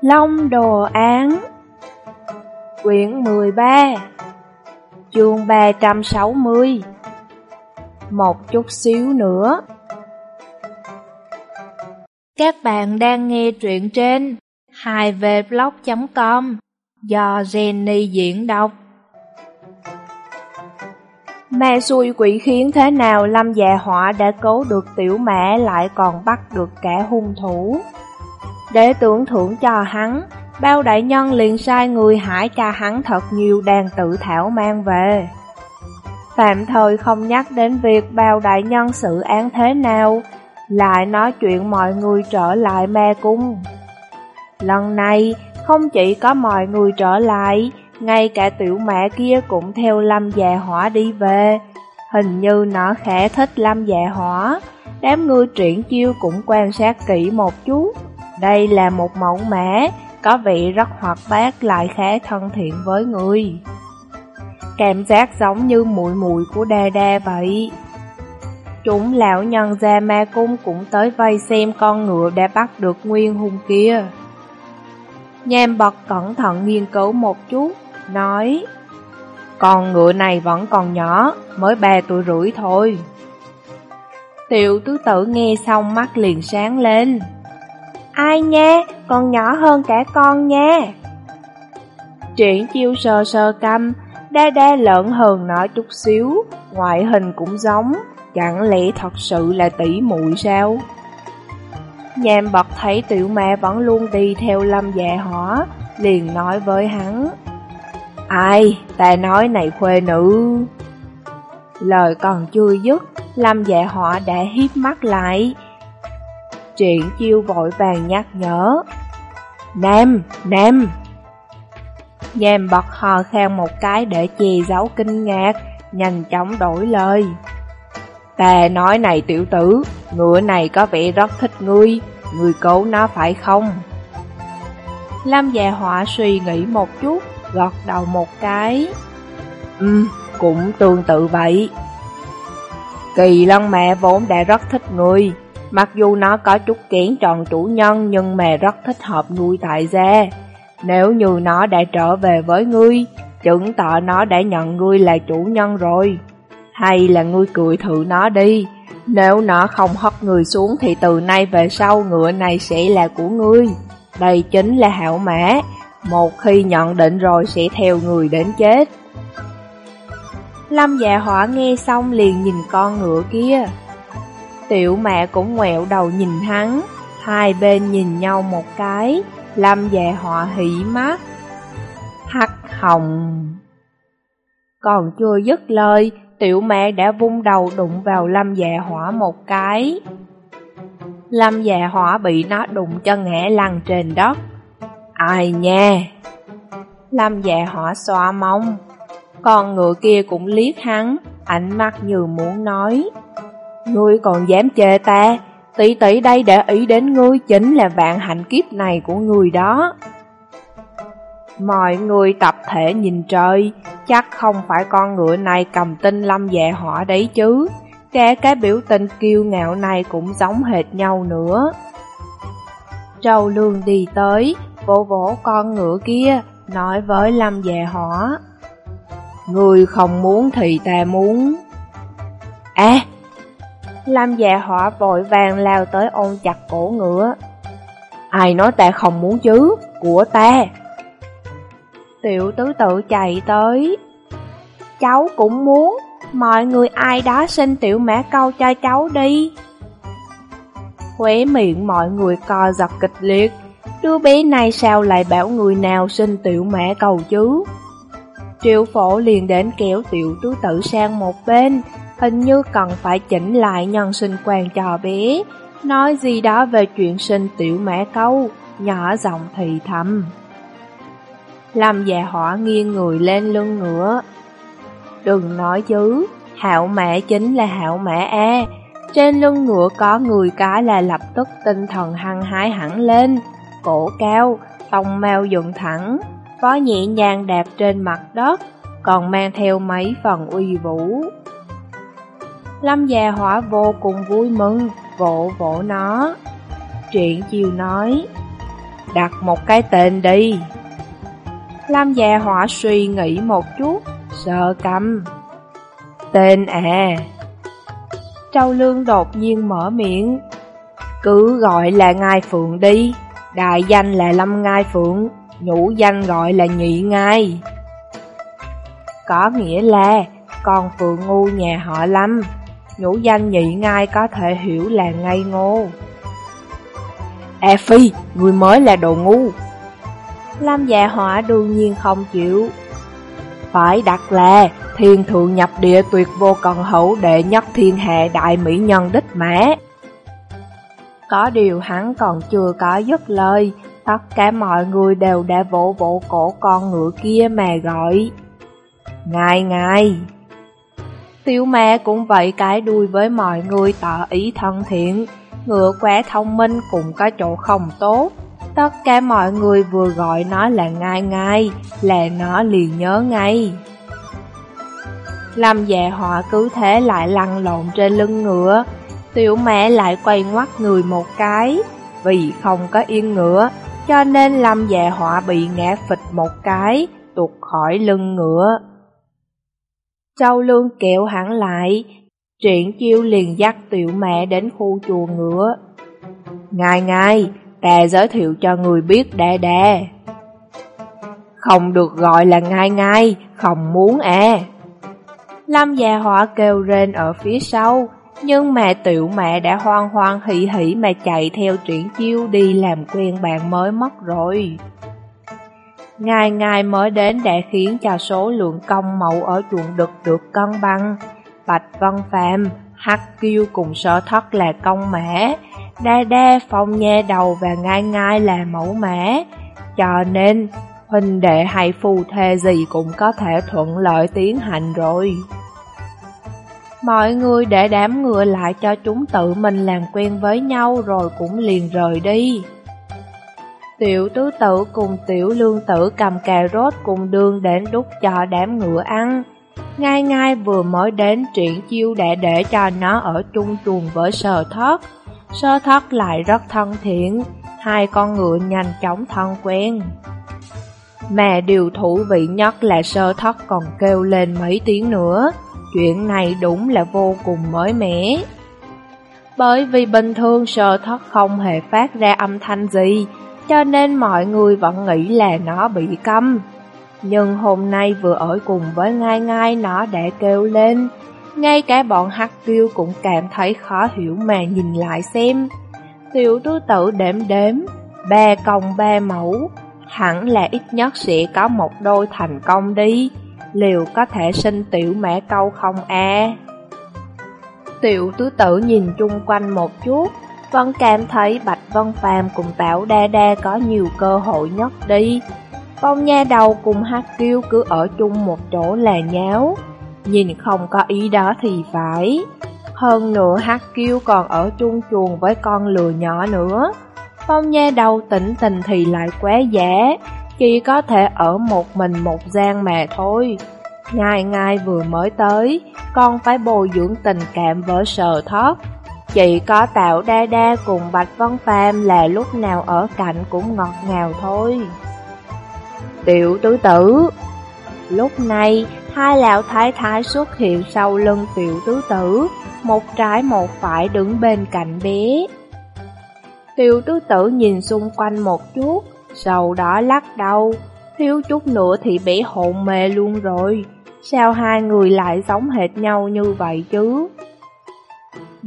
Long Đồ Án, Quyển 13 Chương 360 Một chút xíu nữa. Các bạn đang nghe truyện trên 2vblog.com do Jenny diễn đọc. Mẹ xui quỷ khiến thế nào Lâm già họa đã cứu được tiểu mẹ lại còn bắt được cả hung thủ để tưởng thưởng cho hắn, bao đại nhân liền sai người hải cho hắn thật nhiều đàn tự thảo mang về. Tạm thời không nhắc đến việc bao đại nhân xử án thế nào, lại nói chuyện mọi người trở lại me cung. Lần này, không chỉ có mọi người trở lại, ngay cả tiểu mẹ kia cũng theo lâm dạ hỏa đi về. Hình như nó khẽ thích lâm dạ hỏa, đám người triển chiêu cũng quan sát kỹ một chút. Đây là một mẫu mã, có vị rất hoạt bát lại khá thân thiện với người. Cảm giác giống như mùi mùi của đa đa vậy. Chúng lão nhân gia ma cung cũng tới vây xem con ngựa đã bắt được nguyên hung kia. Nham bật cẩn thận nghiên cứu một chút, nói Con ngựa này vẫn còn nhỏ, mới ba tuổi rưỡi thôi. Tiểu tứ tử nghe xong mắt liền sáng lên. Ai nha, còn nhỏ hơn cả con nha. Triển chiêu sờ sờ căm, đa đa lợn hơn nó chút xíu, ngoại hình cũng giống, chẳng lẽ thật sự là tỷ muội sao? Nhàm bật thấy tiểu mẹ vẫn luôn đi theo lâm dạ hỏa, liền nói với hắn. Ai, ta nói này khuê nữ. Lời còn chưa dứt, lâm dạ hỏa đã hiếp mắt lại, Triển chiêu vội vàng nhắc nhở. Nam, Nam! Nhàm bật hò khen một cái để che giấu kinh ngạc, nhanh chóng đổi lời. Ta nói này tiểu tử, ngựa này có vẻ rất thích ngươi, ngươi cố nó phải không? Lâm già họa suy nghĩ một chút, gọt đầu một cái. Ừ, cũng tương tự vậy. Kỳ lân mẹ vốn đã rất thích ngươi, Mặc dù nó có chút kiến tròn chủ nhân nhưng mà rất thích hợp nuôi tại gia. Nếu như nó đã trở về với ngươi, chứng tỏ nó đã nhận ngươi là chủ nhân rồi. Hay là ngươi cười thử nó đi, nếu nó không hất người xuống thì từ nay về sau ngựa này sẽ là của ngươi. Đây chính là hảo mã, một khi nhận định rồi sẽ theo người đến chết. Lâm dạ hỏa nghe xong liền nhìn con ngựa kia. Tiểu mẹ cũng ngoẹo đầu nhìn hắn, hai bên nhìn nhau một cái, lâm dạ họ hỉ mắt. Hắc hồng. Còn chưa dứt lời, tiểu mẹ đã vung đầu đụng vào lâm dạ hỏa một cái. Lâm dạ hỏa bị nó đụng cho ngã lăn trên đất. Ai nha? Lâm dạ hỏa xoa mông. Con ngựa kia cũng liếc hắn, ánh mắt như muốn nói. Ngươi còn dám chê ta, tỷ tỷ đây để ý đến ngươi chính là vạn hạnh kiếp này của ngươi đó. Mọi người tập thể nhìn trời, chắc không phải con ngựa này cầm tinh lâm dạ họa đấy chứ. Cả cái biểu tình kiêu ngạo này cũng giống hệt nhau nữa. Trâu lương đi tới, vỗ vỗ con ngựa kia, nói với lâm dạ họa. Người không muốn thì ta muốn. À, Lam dạ họa vội vàng lao tới ôm chặt cổ ngựa. Ai nói ta không muốn chứ, của ta. Tiểu tứ tự chạy tới. Cháu cũng muốn, mọi người ai đó xin tiểu mã câu cho cháu đi. Khóe miệng mọi người co giật kịch liệt, đứa bé này sao lại bảo người nào xin tiểu mã cầu chứ? Triệu phổ liền đến kéo tiểu tứ tự sang một bên, hình như cần phải chỉnh lại nhân sinh quan cho bé, nói gì đó về chuyện sinh tiểu mẹ câu, nhỏ giọng thì thầm. Lâm dạ hỏa nghiêng người lên lưng ngựa. Đừng nói chứ, hạo mẹ chính là hạo mẹ A, trên lưng ngựa có người cá là lập tức tinh thần hăng hái hẳn lên, cổ cao, tông mao dựng thẳng, có nhẹ nhàng đạp trên mặt đất, còn mang theo mấy phần uy vũ. Lâm già hỏa vô cùng vui mừng, vỗ vỗ nó. Truyện chiều nói, đặt một cái tên đi. lâm già hỏa suy nghĩ một chút, sợ cầm. Tên à. Châu Lương đột nhiên mở miệng. Cứ gọi là Ngai Phượng đi, đại danh là Lâm Ngai Phượng, nhũ danh gọi là Nhị Ngai. Có nghĩa là con Phượng ngu nhà họ Lâm, nhũ danh Nhị Ngai có thể hiểu là ngây ngô. À Phi, người mới là đồ ngu. Lâm dạ họa đương nhiên không chịu. Phải đặt là thiên thượng nhập địa tuyệt vô cần hữu đệ nhất thiên hạ đại mỹ nhân đích mã. Có điều hắn còn chưa có dứt lời, tất cả mọi người đều đã vỗ vỗ cổ con ngựa kia mà gọi. Ngài ngài! Tiểu mẹ cũng vậy cái đuôi với mọi người tỏ ý thân thiện, ngựa quá thông minh cũng có chỗ không tốt. Tất cả mọi người vừa gọi nó là ngai ngai, là nó liền nhớ ngay. Lâm dạ họa cứ thế lại lăn lộn trên lưng ngựa, tiểu mẹ lại quay ngoắt người một cái, vì không có yên ngựa, cho nên Lâm dạ họa bị ngã phịch một cái, tuột khỏi lưng ngựa. Châu Lương kẹo hẳn lại, Triển chiêu liền dắt tiểu mẹ đến khu chùa ngựa. Ngài ngài, ta giới thiệu cho người biết đa đa. Không được gọi là ngai ngai, không muốn à. Lâm già họa kêu rên ở phía sau, nhưng mà tiểu mẹ đã hoan hoan hỉ hỉ mà chạy theo triển chiêu đi làm quen bạn mới mất rồi. Ngày ngày mới đến để khiến cho số lượng công mẫu ở chuồng đực được cân bằng. Bạch Văn Phạm, Hắc Kiêu cùng sở thất là công mã, Đa Đa, Phong Nha Đầu và Ngai Ngai là mẫu mã. Cho nên, huynh đệ hay phù thê gì cũng có thể thuận lợi tiến hành rồi. Mọi người để đám ngựa lại cho chúng tự mình làm quen với nhau rồi cũng liền rời đi. Tiểu tứ tử cùng tiểu lương tử cầm cà rốt cùng đường đến đút cho đám ngựa ăn. Ngay ngay vừa mới đến triển chiêu đã để cho nó ở chung chuồng với sờ thất. Sơ thất lại rất thân thiện, hai con ngựa nhanh chóng thân quen. Mà điều thú vị nhất là sơ thất còn kêu lên mấy tiếng nữa, chuyện này đúng là vô cùng mới mẻ. Bởi vì bình thường sơ thất không hề phát ra âm thanh gì, cho nên mọi người vẫn nghĩ là nó bị câm. Nhưng hôm nay vừa ở cùng với ngai ngai nó đã kêu lên, ngay cả bọn hắc kêu cũng cảm thấy khó hiểu mà nhìn lại xem. Tiểu tứ tử đếm đếm, ba công ba mẫu, hẳn là ít nhất sẽ có một đôi thành công đi, liệu có thể sinh tiểu mẹ câu không a? Tiểu tứ tử nhìn chung quanh một chút, Vâng, vẫn cảm thấy Bạch Vân Phàm cùng Tảo Đa Đa có nhiều cơ hội nhất đi. Phong nha đầu cùng Hát Kiêu cứ ở chung một chỗ là nháo, nhìn không có ý đó thì phải. Hơn nữa Hát Kiêu còn ở chung chuồng với con lừa nhỏ nữa. Phong nha đầu tỉnh tình thì lại quá giả, chỉ có thể ở một mình một gian mà thôi. Ngày ngày vừa mới tới, con phải bồi dưỡng tình cảm với sờ thóp. Chỉ có tạo đa đa cùng Bạch Vân Phàm là lúc nào ở cạnh cũng ngọt ngào thôi. Tiểu tứ tử Lúc này, hai lão thái thái xuất hiện sau lưng tiểu tứ tử, một trái một phải đứng bên cạnh bé. Tiểu tứ tử nhìn xung quanh một chút, sau đó lắc đầu, thiếu chút nữa thì bé hồn mê luôn rồi. Sao hai người lại giống hệt nhau như vậy chứ?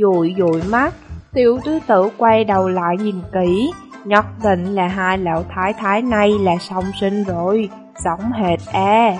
Dụi dụi mắt, tiểu tứ tử quay đầu lại nhìn kỹ, nhất định là hai lão thái thái này là song sinh rồi, giống hệt e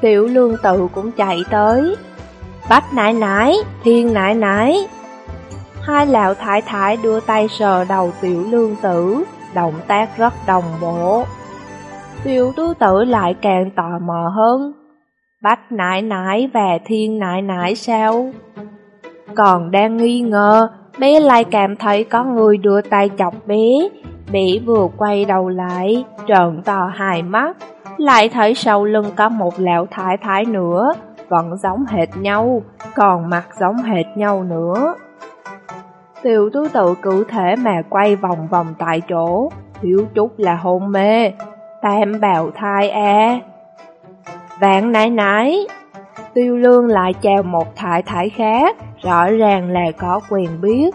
Tiểu lương tự cũng chạy tới. Bách nãi nãi thiên nãi nãi Hai lão thái thái đưa tay sờ đầu tiểu lương tử, động tác rất đồng bộ. Tiểu tứ tử lại càng tò mò hơn. Bách nãi nãi và thiên nãi nãi sao? Còn đang nghi ngờ, bé lại cảm thấy có người đưa tay chọc bé. Bé vừa quay đầu lại, trợn to hai mắt, lại thấy sau lưng có một lão thái thái nữa, vẫn giống hệt nhau, còn mặt giống hệt nhau nữa. Tiểu tứ tự cử thể mà quay vòng vòng tại chỗ, thiếu chút là hôn mê, tam bào thai à. Vạn nãi nãi, tiêu lương lại chào một thái thái khác, rõ ràng là có quyền biết.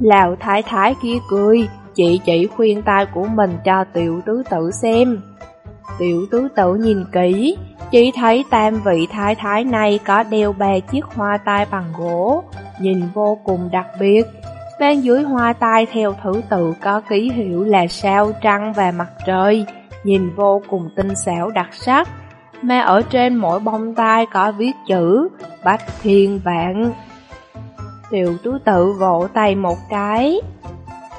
Lào thái thái kia cười, chị chỉ khuyên tai của mình cho tiểu tứ tử xem. Tiểu tứ tử nhìn kỹ, chỉ thấy tam vị thái thái này có đeo ba chiếc hoa tai bằng gỗ, nhìn vô cùng đặc biệt. Bên dưới hoa tai theo thứ tự có ký hiệu là sao trăng và mặt trời, nhìn vô cùng tinh xảo đặc sắc. Mà ở trên mỗi bông tai có viết chữ Bách Thiên Vạn. Tiểu tú tự vỗ tay một cái.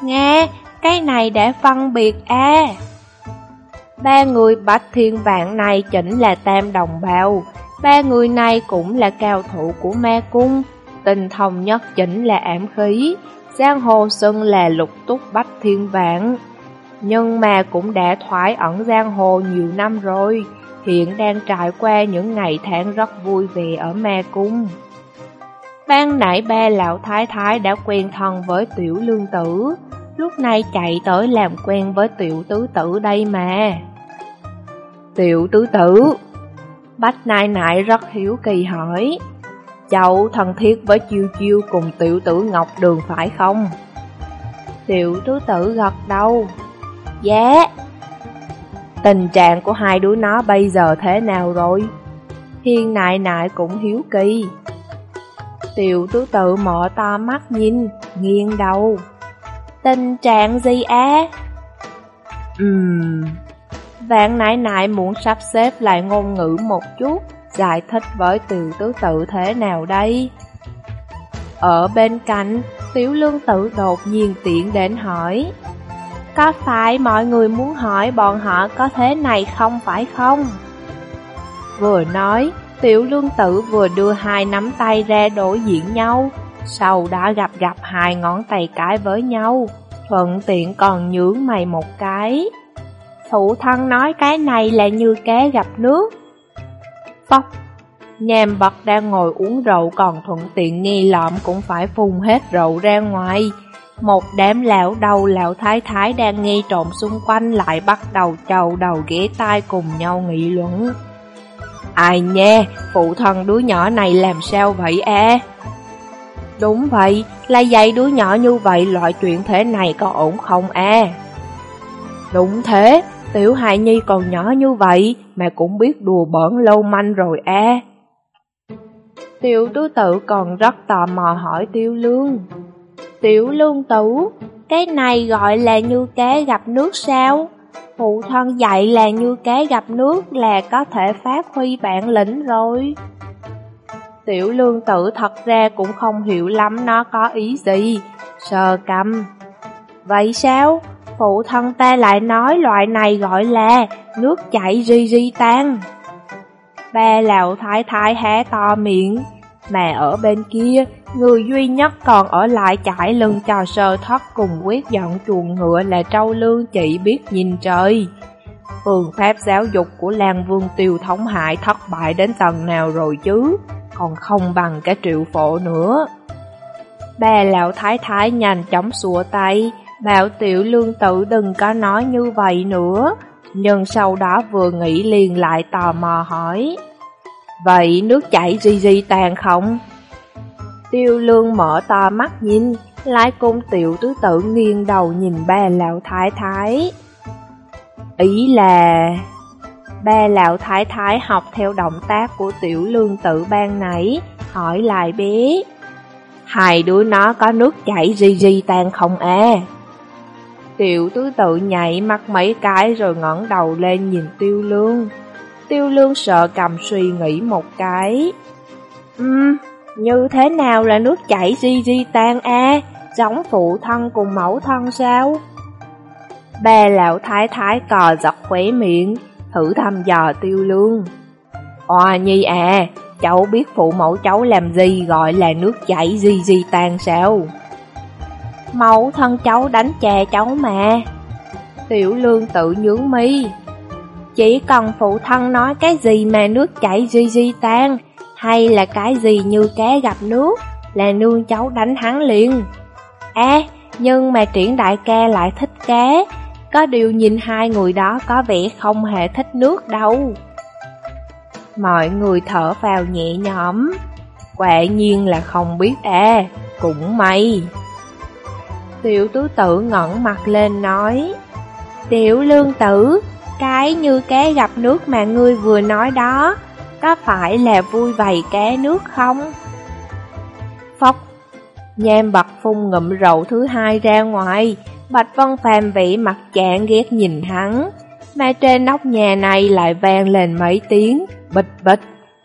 Nghe, cái này để phân biệt a. Ba người Bách Thiên Vạn này chính là tam đồng bào. Ba người này cũng là cao thủ của ma cung. Tình thông nhất chính là ảm khí. Giang hồ xưng là lục túc Bách Thiên Vạn. Nhưng mà cũng đã thoái ẩn giang hồ nhiều năm rồi. Hiện đang trải qua những ngày tháng rất vui vẻ ở ma cung. Ban nãy ba lão thái thái đã quen thân với tiểu lương tử, lúc này chạy tới làm quen với tiểu tứ tử đây mà. Tiểu tứ tử Bách nai nại rất hiếu kỳ hỏi Cháu thân thiết với chiêu chiêu cùng tiểu tử Ngọc Đường phải không? Tiểu tứ tử gật đầu Dạ Tình trạng của hai đứa nó bây giờ thế nào rồi? Hiên nại nại cũng hiếu kỳ Tiểu tứ tự mở to mắt nhìn, nghiêng đầu Tình trạng gì á? Ừm Vạn nại nại muốn sắp xếp lại ngôn ngữ một chút, giải thích với tiểu tứ tự thế nào đây? Ở bên cạnh, tiểu lương tử đột nhiên tiện đến hỏi có phải mọi người muốn hỏi bọn họ có thế này không phải không? Vừa nói, tiểu lương tử vừa đưa hai nắm tay ra đối diện nhau Sau đã gặp gặp hai ngón tay cái với nhau Thuận tiện còn nhướng mày một cái Thủ thân nói cái này là như cá gặp nước. Phóc, nhàm bật đang ngồi uống rượu còn thuận tiện nghi lợm cũng phải phun hết rượu ra ngoài. Một đám lão đầu lão thái thái đang nghi trộm xung quanh lại bắt đầu chầu đầu ghé tai cùng nhau nghị luận. Ai nha, phụ thân đứa nhỏ này làm sao vậy e? Đúng vậy, là dạy đứa nhỏ như vậy loại chuyện thế này có ổn không e? Đúng thế, Tiểu hài nhi còn nhỏ như vậy mà cũng biết đùa bỡn lâu manh rồi e. Tiểu tứ tử còn rất tò mò hỏi tiêu lương. Tiểu lương tử, cái này gọi là như cá gặp nước sao? Phụ thân dạy là như cá gặp nước là có thể phát huy bản lĩnh rồi. Tiểu lương tử thật ra cũng không hiểu lắm nó có ý gì, sờ cầm. Vậy sao? phụ thân ta lại nói loại này gọi là nước chảy ri ri tan. Ba lão thái thái hé to miệng, mà ở bên kia, người duy nhất còn ở lại chải lưng trò sơ thất cùng quyết dọn chuồng ngựa là trâu lương chỉ biết nhìn trời. Phương pháp giáo dục của Lan Vương Tiêu thống hại thất bại đến tầng nào rồi chứ, còn không bằng cả triệu phổ nữa. Bà lão thái thái nhanh chóng sủa tay, Bảo tiểu lương tử đừng có nói như vậy nữa, nhưng sau đó vừa nghĩ liền lại tò mò hỏi. Vậy nước chảy gì gì tàn không? Tiêu lương mở to mắt nhìn, lại cùng tiểu tứ tự nghiêng đầu nhìn ba lão thái thái. Ý là... Ba lão thái thái học theo động tác của tiểu lương tự ban nãy, hỏi lại bé. Hai đứa nó có nước chảy gì gì tan không à? Tiểu tứ tự nhảy mắt mấy cái rồi ngẩng đầu lên nhìn tiêu lương. Tiêu lương sợ cầm suy nghĩ một cái. Ừm, như thế nào là nước chảy di di tan a giống phụ thân cùng mẫu thân sao? Bà lão thái thái cò giật khóe miệng, thử thăm dò tiêu lương. Oa nhi à, cháu biết phụ mẫu cháu làm gì gọi là nước chảy di di tan sao? Mẫu thân cháu đánh chè cháu mà Tiểu lương tự nhướng mi Chỉ cần phụ thân nói cái gì mà nước chảy di di tan hay là cái gì như cá gặp nước Là nương cháu đánh hắn liền À nhưng mà triển đại ca lại thích cá có điều nhìn hai người đó có vẻ không hề thích nước đâu. Mọi người thở vào nhẹ nhõm, quả nhiên là không biết à, cũng may. Tiểu tứ tử ngẩn mặt lên nói, Tiểu lương tử, cái như cá gặp nước mà ngươi vừa nói đó, có phải là vui vầy cá nước không? Phóc, nham bật phun ngụm rượu thứ hai ra ngoài, Bạch Vân Phàm vị mặt chạng ghét nhìn hắn, mà trên nóc nhà này lại vang lên mấy tiếng, bịch bịch,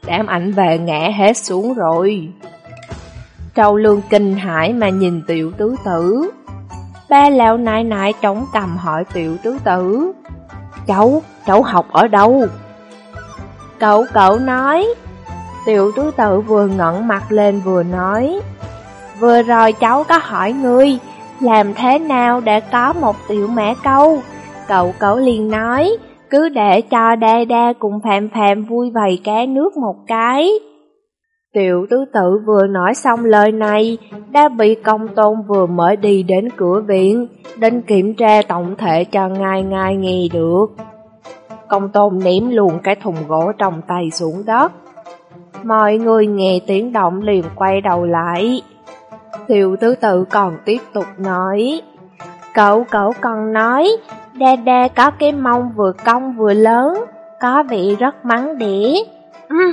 đám ảnh về ngã hết xuống rồi. Trâu lương kinh hãi mà nhìn tiểu tứ tử. Ba lão nại nại trống cầm hỏi tiểu tứ tử. Cháu, cháu học ở đâu? Cậu cậu nói. Tiểu tứ tự vừa ngẩn mặt lên vừa nói. Vừa rồi cháu có hỏi ngươi, làm thế nào để có một tiểu mẹ câu? Cậu cậu liền nói, cứ để cho đa đa cùng phàm phàm vui vầy cá nước một cái. Tiểu tứ tự vừa nói xong lời này, đã bị công tôn vừa mới đi đến cửa viện, đến kiểm tra tổng thể cho ngài ngài nghe được. Công tôn ném luôn cái thùng gỗ trong tay xuống đất. Mọi người nghe tiếng động liền quay đầu lại. Tiểu tứ tự còn tiếp tục nói. Cậu cậu còn nói, đa đa có cái mông vừa cong vừa lớn, có vị rất mắng đĩa. Uhm. Ừ.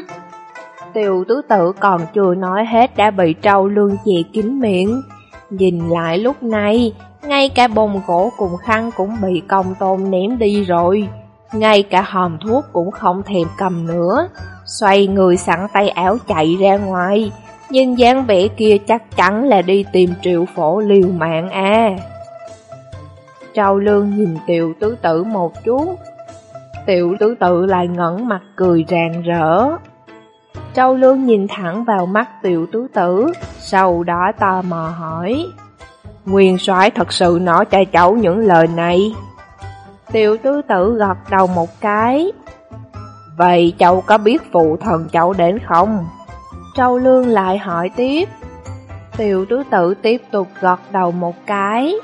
Tiểu tứ tự còn chưa nói hết đã bị trâu lương chì kín miệng. Nhìn lại lúc này, ngay cả bồn gỗ cùng khăn cũng bị công tôn ném đi rồi. Ngay cả hòm thuốc cũng không thèm cầm nữa. Xoay người sẵn tay áo chạy ra ngoài. Nhưng dáng vẻ kia chắc chắn là đi tìm triệu phổ liều mạng à. Trâu lương nhìn tiểu tứ tử một chút. Tiểu tứ tử lại ngẩn mặt cười rạng rỡ. Trâu lương nhìn thẳng vào mắt tiểu tứ tử, sau đó tò mò hỏi. Nguyên soái thật sự nói cho cháu những lời này. Tiểu tứ tử gật đầu một cái. Vậy cháu có biết phụ thần cháu đến không? Châu lương lại hỏi tiếp. Tiểu tứ tử tiếp tục gật đầu một cái.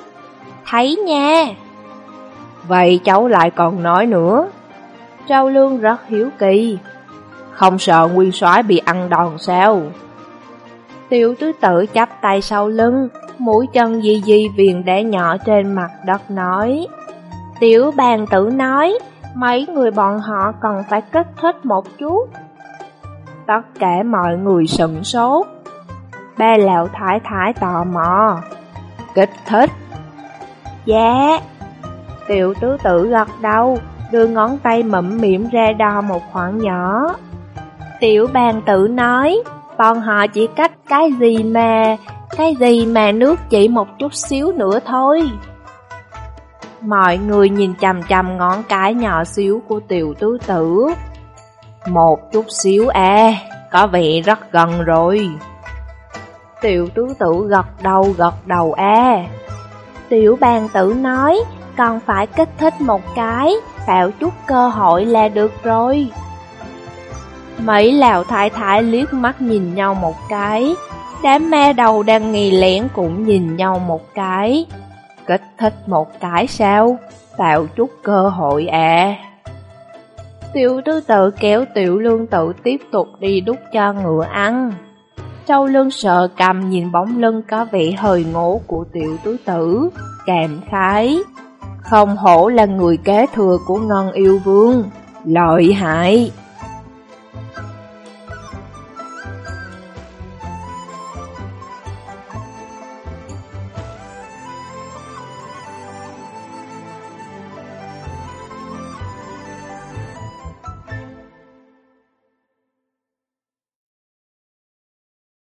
Thấy nha. Vậy cháu lại còn nói nữa. Châu lương rất hiếu kỳ. Không sợ nguyên soái bị ăn đòn sao? Tiểu tứ tử chắp tay sau lưng, mũi chân di di viền đẻ nhỏ trên mặt đất nói. Tiểu bàn tử nói, mấy người bọn họ cần phải kích thích một chút. Tất cả mọi người sửng sốt. Ba lão thái thái tò mò. Kích thích. Dạ. Tiểu tứ tử gật đầu, đưa ngón tay mẫm miệng ra đo một khoảng nhỏ. Tiểu bàn tử nói, bọn họ chỉ cách cái gì mà, cái gì mà nước chỉ một chút xíu nữa thôi. Mọi người nhìn chằm chằm ngón cái nhỏ xíu của tiểu tứ tử. Một chút xíu à, có vẻ rất gần rồi. Tiểu tứ tử gật đầu gật đầu à. Tiểu bàn tử nói, còn phải kích thích một cái, tạo chút cơ hội là được rồi. Mấy lão thái thái liếc mắt nhìn nhau một cái, đám me đầu đang nghi lén cũng nhìn nhau một cái. Kích thích một cái sao? Tạo chút cơ hội à. Tiểu tứ tự kéo tiểu lương tự tiếp tục đi đút cho ngựa ăn. Châu lương sợ cầm nhìn bóng lưng có vẻ hơi ngố của tiểu tứ tử, cảm khái. Không hổ là người kế thừa của ngân yêu vương, lợi hại.